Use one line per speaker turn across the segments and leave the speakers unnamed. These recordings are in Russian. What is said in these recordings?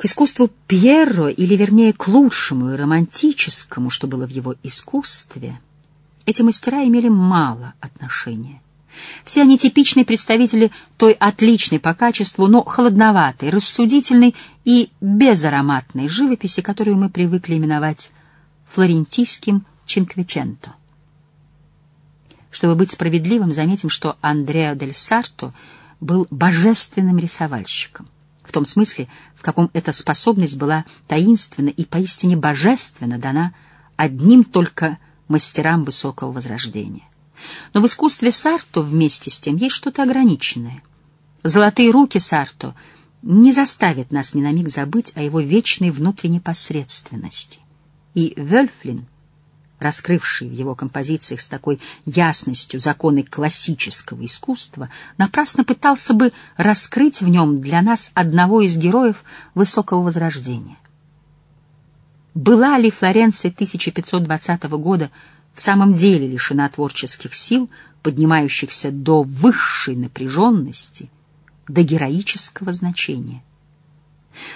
К искусству Пьерро, или вернее к лучшему и романтическому, что было в его искусстве, эти мастера имели мало отношения. Все они типичные представители той отличной по качеству, но холодноватой, рассудительной и безароматной живописи, которую мы привыкли именовать флорентийским чинквиченто. Чтобы быть справедливым, заметим, что Андреа дель Сарто был божественным рисовальщиком в том смысле, в каком эта способность была таинственна и поистине божественно дана одним только мастерам высокого возрождения. Но в искусстве Сарто вместе с тем есть что-то ограниченное. Золотые руки Сарто не заставят нас ни на миг забыть о его вечной внутренней посредственности. И Вельфлин — раскрывший в его композициях с такой ясностью законы классического искусства, напрасно пытался бы раскрыть в нем для нас одного из героев высокого возрождения. Была ли Флоренция 1520 года в самом деле лишена творческих сил, поднимающихся до высшей напряженности, до героического значения?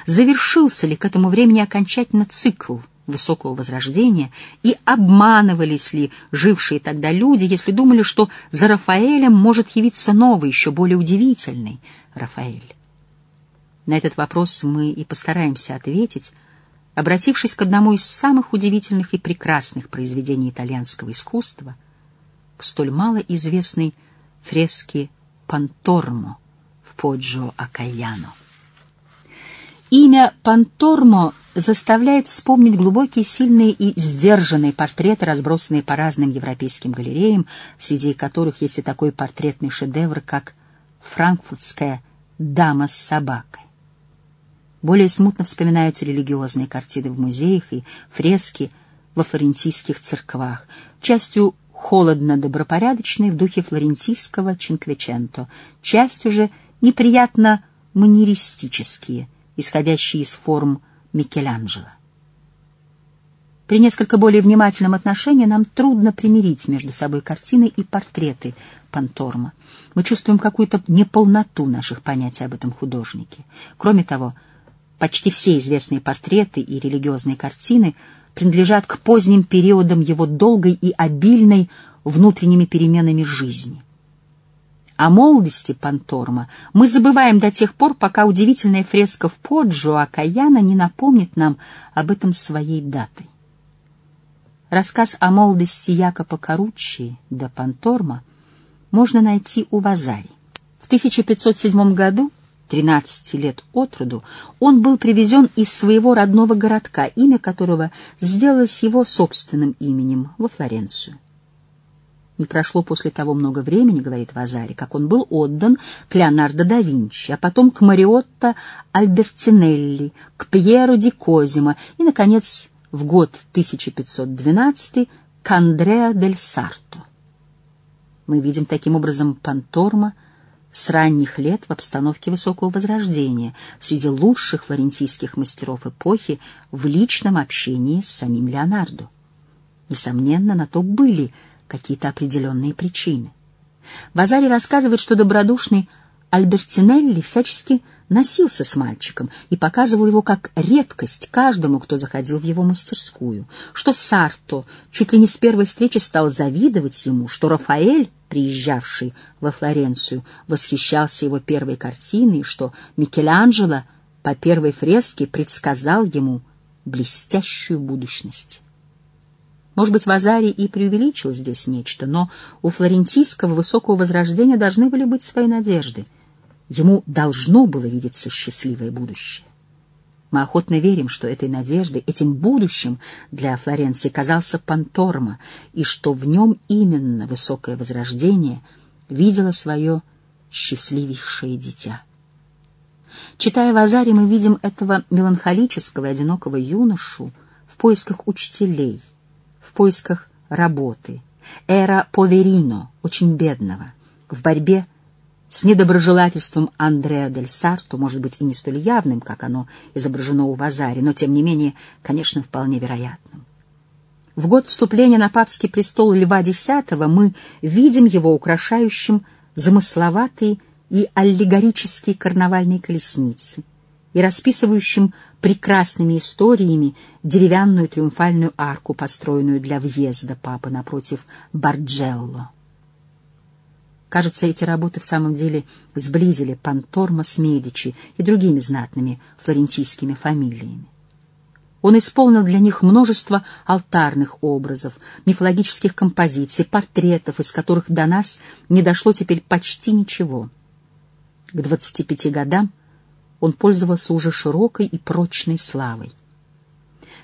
Завершился ли к этому времени окончательно цикл – высокого возрождения, и обманывались ли жившие тогда люди, если думали, что за Рафаэлем может явиться новый, еще более удивительный Рафаэль. На этот вопрос мы и постараемся ответить, обратившись к одному из самых удивительных и прекрасных произведений итальянского искусства, к столь малоизвестной фреске Пантормо в Поджо Акаяно. Имя Пантормо заставляет вспомнить глубокие, сильные и сдержанные портреты, разбросанные по разным европейским галереям, среди которых есть и такой портретный шедевр, как «Франкфуртская дама с собакой». Более смутно вспоминаются религиозные картины в музеях и фрески во флорентийских церквах, частью холодно-добропорядочные в духе флорентийского Чинквиченто, частью же неприятно манеристические, исходящие из форм Микеланджело. При несколько более внимательном отношении нам трудно примирить между собой картины и портреты Панторма. Мы чувствуем какую-то неполноту наших понятий об этом художнике. Кроме того, почти все известные портреты и религиозные картины принадлежат к поздним периодам его долгой и обильной внутренними переменами жизни. О молодости Панторма мы забываем до тех пор, пока удивительная фреска в Поджо Акаяна не напомнит нам об этом своей датой. Рассказ о молодости Якопа Каруччи до Панторма можно найти у Вазари. В 1507 году, 13 лет от роду, он был привезен из своего родного городка, имя которого сделалось его собственным именем, во Флоренцию. Не прошло после того много времени, говорит Вазари, как он был отдан к Леонардо да Винчи, а потом к Мариотто Альбертинелли, к Пьеру ди Козимо и, наконец, в год 1512 к Андреа дель Сарто. Мы видим таким образом Панторма с ранних лет в обстановке высокого возрождения, среди лучших флорентийских мастеров эпохи в личном общении с самим Леонардо. Несомненно, на то были какие-то определенные причины. Базари рассказывает, что добродушный Альбертинелли всячески носился с мальчиком и показывал его как редкость каждому, кто заходил в его мастерскую, что Сарто чуть ли не с первой встречи стал завидовать ему, что Рафаэль, приезжавший во Флоренцию, восхищался его первой картиной, что Микеланджело по первой фреске предсказал ему блестящую будущность. Может быть, Вазари и преувеличил здесь нечто, но у флорентийского высокого возрождения должны были быть свои надежды. Ему должно было видеться счастливое будущее. Мы охотно верим, что этой надеждой, этим будущим для Флоренции казался Панторма, и что в нем именно высокое возрождение видело свое счастливейшее дитя. Читая Вазари, мы видим этого меланхолического и одинокого юношу в поисках учителей — поисках работы. Эра Поверино, очень бедного, в борьбе с недоброжелательством Андреа дель Сарто, может быть, и не столь явным, как оно изображено у Вазари, но, тем не менее, конечно, вполне вероятным. В год вступления на папский престол Льва X мы видим его украшающим замысловатые и аллегорические карнавальные колесницы, и расписывающим прекрасными историями деревянную триумфальную арку, построенную для въезда папы напротив Барджелло. Кажется, эти работы в самом деле сблизили Панторма с Медичи и другими знатными флорентийскими фамилиями. Он исполнил для них множество алтарных образов, мифологических композиций, портретов, из которых до нас не дошло теперь почти ничего. К 25 годам он пользовался уже широкой и прочной славой.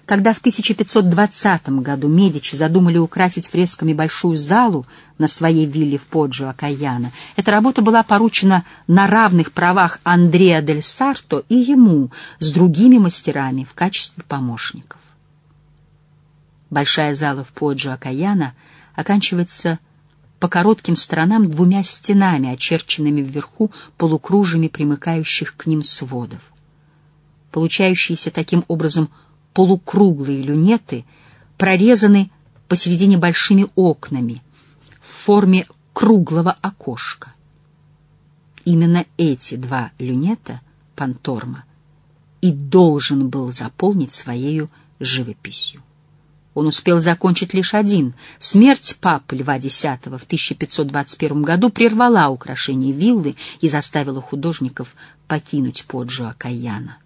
Когда в 1520 году Медичи задумали украсить фресками большую залу на своей вилле в Поджио Акаяна, эта работа была поручена на равных правах Андреа дель Сарто и ему с другими мастерами в качестве помощников. Большая зала в Поджио Акаяна оканчивается по коротким сторонам двумя стенами, очерченными вверху полукружами примыкающих к ним сводов. Получающиеся таким образом полукруглые люнеты прорезаны посередине большими окнами в форме круглого окошка. Именно эти два люнета Панторма и должен был заполнить своей живописью. Он успел закончить лишь один. Смерть папы Льва X в 1521 году прервала украшение виллы и заставила художников покинуть Поджио Каяна.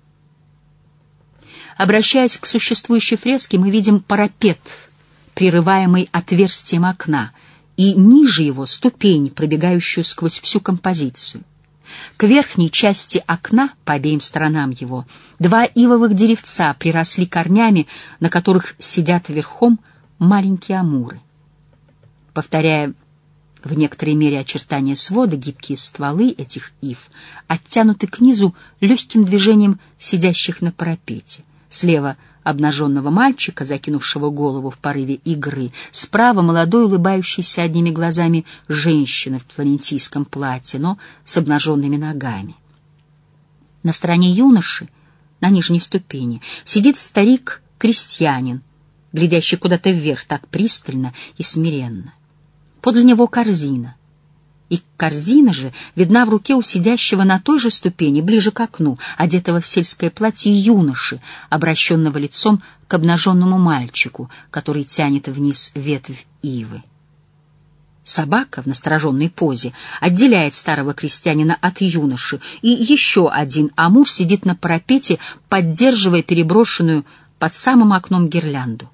Обращаясь к существующей фреске, мы видим парапет, прерываемый отверстием окна, и ниже его ступень, пробегающую сквозь всю композицию. К верхней части окна, по обеим сторонам его, два ивовых деревца приросли корнями, на которых сидят верхом маленькие амуры. Повторяя в некоторой мере очертания свода, гибкие стволы этих ив оттянуты к низу легким движением сидящих на парапете — Слева обнаженного мальчика, закинувшего голову в порыве игры, справа молодой, улыбающийся одними глазами женщины в флорентийском платье, но с обнаженными ногами. На стороне юноши, на нижней ступени, сидит старик-крестьянин, глядящий куда-то вверх так пристально и смиренно. Подле него корзина — и корзина же видна в руке у сидящего на той же ступени, ближе к окну, одетого в сельское платье юноши, обращенного лицом к обнаженному мальчику, который тянет вниз ветвь ивы. Собака в настороженной позе отделяет старого крестьянина от юноши, и еще один амур сидит на парапете, поддерживая переброшенную под самым окном гирлянду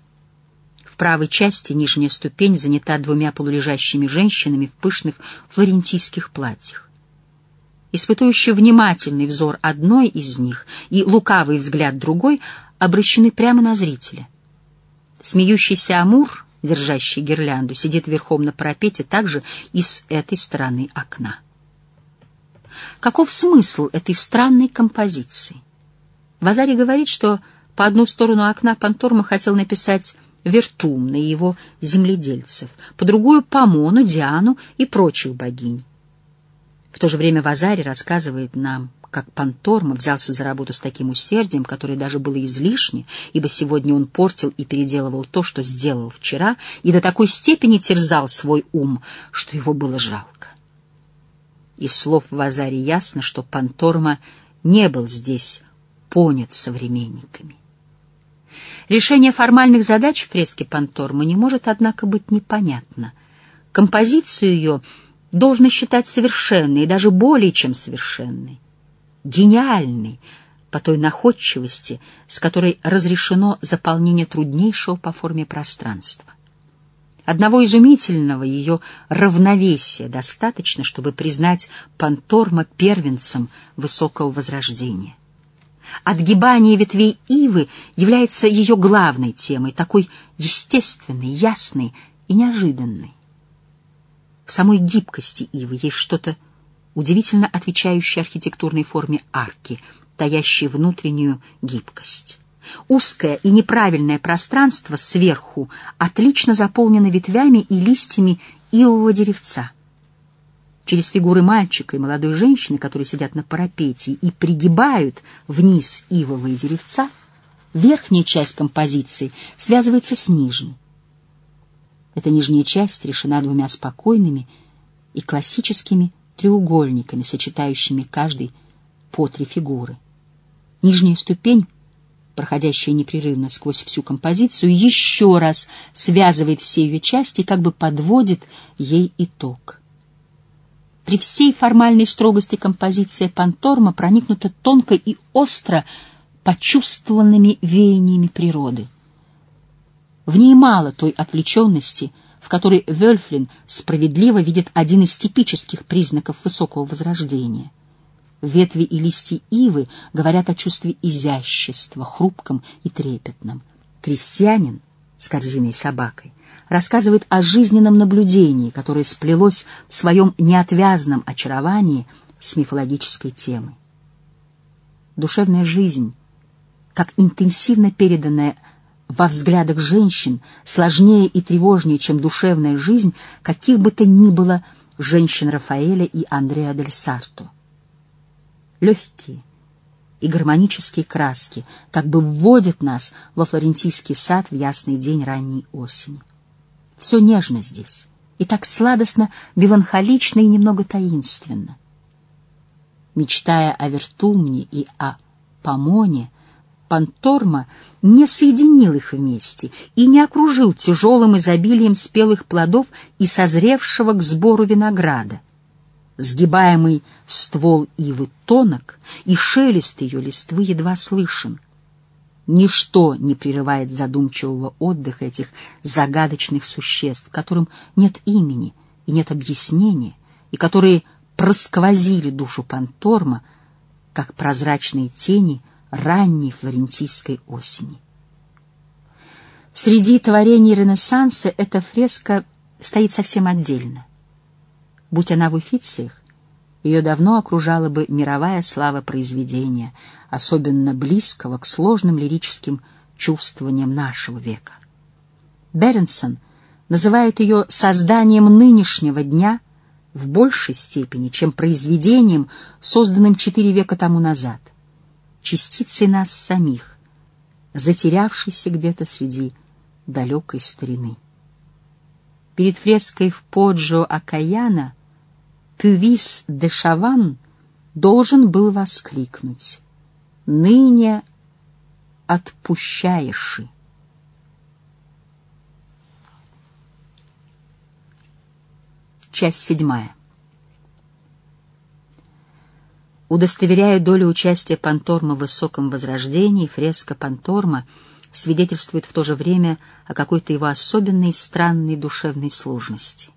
правой части нижняя ступень занята двумя полулежащими женщинами в пышных флорентийских платьях. Испытующий внимательный взор одной из них и лукавый взгляд другой обращены прямо на зрителя. Смеющийся Амур, держащий гирлянду, сидит верхом на парапете также и с этой стороны окна. Каков смысл этой странной композиции? Вазари говорит, что по одну сторону окна Панторма хотел написать Вертумна и его земледельцев, по другую — Помону, Диану и прочих богинь. В то же время Вазари рассказывает нам, как Панторма взялся за работу с таким усердием, которое даже было излишне, ибо сегодня он портил и переделывал то, что сделал вчера, и до такой степени терзал свой ум, что его было жалко. Из слов Вазари ясно, что Панторма не был здесь понят современниками. Решение формальных задач фрески Пантормы не может, однако, быть непонятно. Композицию ее должно считать совершенной, даже более чем совершенной, гениальной, по той находчивости, с которой разрешено заполнение труднейшего по форме пространства. Одного изумительного ее равновесия достаточно, чтобы признать Панторма первенцем высокого возрождения. Отгибание ветвей ивы является ее главной темой, такой естественной, ясной и неожиданной. В самой гибкости ивы есть что-то удивительно отвечающее архитектурной форме арки, таящей внутреннюю гибкость. Узкое и неправильное пространство сверху отлично заполнено ветвями и листьями ивового деревца — через фигуры мальчика и молодой женщины, которые сидят на парапете и пригибают вниз ивовые деревца, верхняя часть композиции связывается с нижней. Эта нижняя часть решена двумя спокойными и классическими треугольниками, сочетающими каждый по три фигуры. Нижняя ступень, проходящая непрерывно сквозь всю композицию, еще раз связывает все ее части и как бы подводит ей итог. При всей формальной строгости композиция Панторма проникнута тонко и остро почувствованными веяниями природы. В ней мало той отвлеченности, в которой Вельфлин справедливо видит один из типических признаков высокого возрождения. Ветви и листья ивы говорят о чувстве изящества, хрупком и трепетном. Крестьянин с корзиной собакой рассказывает о жизненном наблюдении, которое сплелось в своем неотвязном очаровании с мифологической темой. Душевная жизнь, как интенсивно переданная во взглядах женщин, сложнее и тревожнее, чем душевная жизнь каких бы то ни было женщин Рафаэля и Андреа дель Сарто. Легкие и гармонические краски как бы вводят нас во флорентийский сад в ясный день ранней осени. Все нежно здесь, и так сладостно, меланхолично и немного таинственно. Мечтая о Вертумне и о Помоне, Панторма не соединил их вместе и не окружил тяжелым изобилием спелых плодов и созревшего к сбору винограда. Сгибаемый ствол ивы тонок, и шелест ее листвы едва слышен — Ничто не прерывает задумчивого отдыха этих загадочных существ, которым нет имени и нет объяснения, и которые просквозили душу Панторма, как прозрачные тени ранней флорентийской осени. Среди творений Ренессанса эта фреска стоит совсем отдельно. Будь она в Уфициях, ее давно окружала бы мировая слава произведения, особенно близкого к сложным лирическим чувствованиям нашего века. Беренсон называет ее созданием нынешнего дня в большей степени, чем произведением, созданным четыре века тому назад, частицей нас самих, затерявшейся где-то среди далекой старины. Перед фреской в Поджо Акаяна Пювис де Шаван должен был воскликнуть «Ныне отпущаешь». Часть седьмая. Удостоверяя долю участия Панторма в высоком возрождении, фреска Панторма свидетельствует в то же время о какой-то его особенной странной душевной сложности.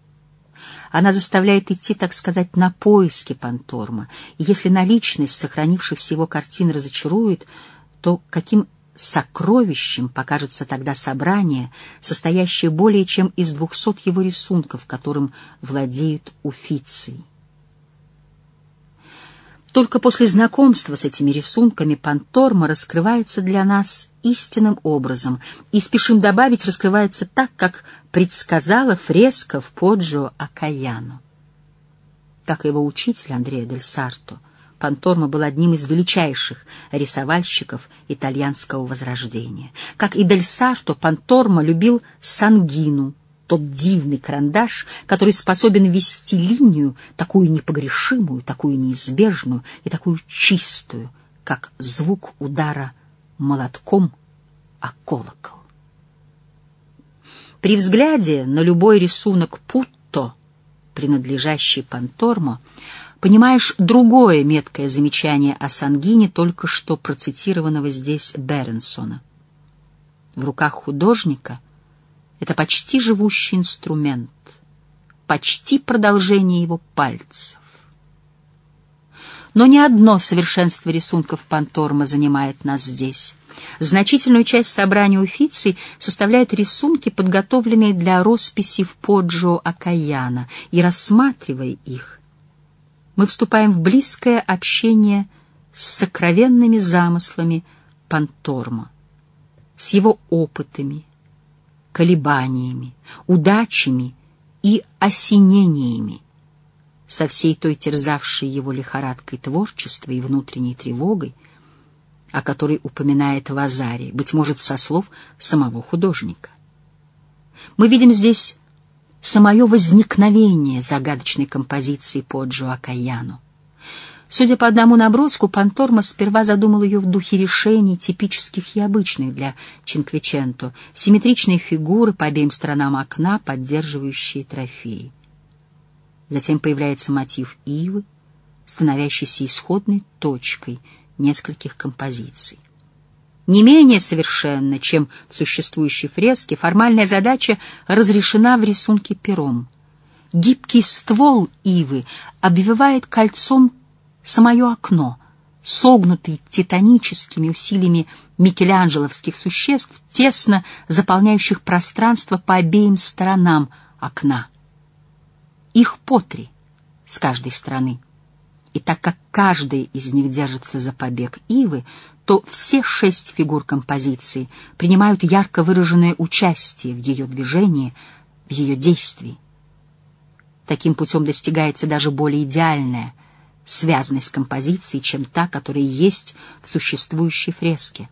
Она заставляет идти, так сказать, на поиски Панторма. И если наличность сохранившихся его картин разочарует, то каким сокровищем покажется тогда собрание, состоящее более чем из двухсот его рисунков, которым владеют уфиции. Только после знакомства с этими рисунками Панторма раскрывается для нас истинным образом, и, спешим добавить, раскрывается так, как предсказала фреска в Поджо Акаяну. Как его учитель Андреа дель Сарто, Панторма был одним из величайших рисовальщиков итальянского возрождения. Как и дель Сарто, Панторма любил сангину — тот дивный карандаш, который способен вести линию, такую непогрешимую, такую неизбежную и такую чистую, как звук удара молотком о колокол. При взгляде на любой рисунок Путто, принадлежащий Пантормо, понимаешь другое меткое замечание о Сангине, только что процитированного здесь Беренсона. В руках художника — это почти живущий инструмент, почти продолжение его пальцев. Но не одно совершенство рисунков Панторма занимает нас здесь. Значительную часть собрания Уфиций составляют рисунки, подготовленные для росписи в Поджо Акаяна, и, рассматривая их, мы вступаем в близкое общение с сокровенными замыслами Панторма, с его опытами, колебаниями, удачами и осенениями, со всей той терзавшей его лихорадкой творчества и внутренней тревогой, о которой упоминает Вазари, быть может, со слов самого художника. Мы видим здесь самое возникновение загадочной композиции по Джоакаяну. Судя по одному наброску, Панторма сперва задумал ее в духе решений, типических и обычных для Чинквиченто, симметричные фигуры по обеим сторонам окна, поддерживающие трофеи. Затем появляется мотив ивы, становящийся исходной точкой нескольких композиций. Не менее совершенно, чем в существующей фреске, формальная задача разрешена в рисунке пером. Гибкий ствол ивы обвивает кольцом самое окно, согнутый титаническими усилиями микеланджеловских существ, тесно заполняющих пространство по обеим сторонам окна. Их по три с каждой стороны. И так как каждый из них держится за побег ивы, то все шесть фигур композиции принимают ярко выраженное участие в ее движении, в ее действии. Таким путем достигается даже более идеальная связанность композиции, чем та, которая есть в существующей фреске.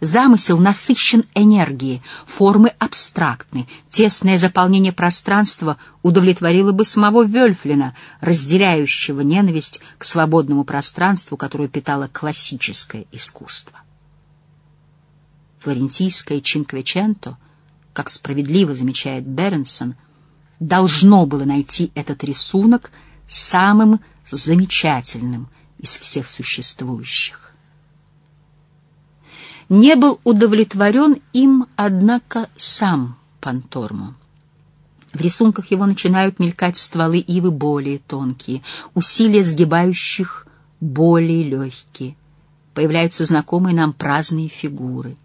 Замысел насыщен энергией, формы абстрактны, тесное заполнение пространства удовлетворило бы самого Вельфлина, разделяющего ненависть к свободному пространству, которое питало классическое искусство. Флорентийское Чинквеченто, как справедливо замечает Беренсон, должно было найти этот рисунок самым замечательным из всех существующих. Не был удовлетворен им, однако, сам Пантормо. В рисунках его начинают мелькать стволы ивы более тонкие, усилия сгибающих более легкие. Появляются знакомые нам праздные фигуры.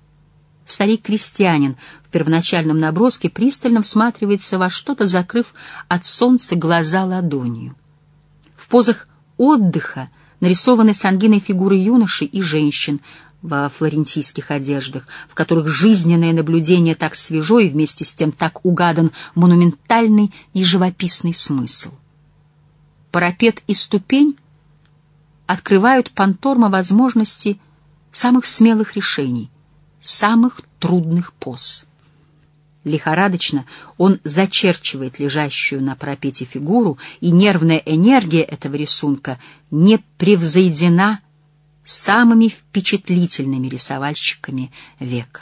Старик-крестьянин в первоначальном наброске пристально всматривается во что-то, закрыв от солнца глаза ладонью. Позах отдыха нарисованы сангиной фигуры юношей и женщин во флорентийских одеждах, в которых жизненное наблюдение так свежо и вместе с тем так угадан монументальный и живописный смысл. Парапет и ступень открывают Панторма возможности самых смелых решений, самых трудных поз. Лихорадочно он зачерчивает лежащую на пропете фигуру, и нервная энергия этого рисунка не превзойдена самыми впечатлительными рисовальщиками века.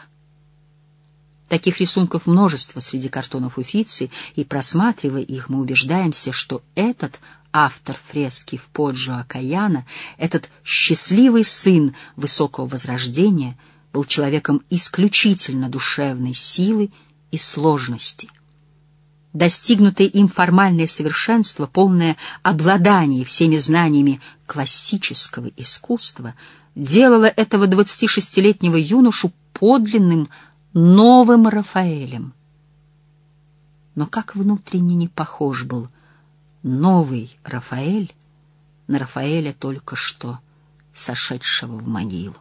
Таких рисунков множество среди картонов Уфицы, и, просматривая их, мы убеждаемся, что этот автор фрески в Поджо Акаяна, этот счастливый сын высокого возрождения, был человеком исключительно душевной силы и сложности. Достигнутое им формальное совершенство, полное обладание всеми знаниями классического искусства, делало этого 26-летнего юношу подлинным новым Рафаэлем. Но как внутренне не похож был новый Рафаэль на Рафаэля только что сошедшего в могилу.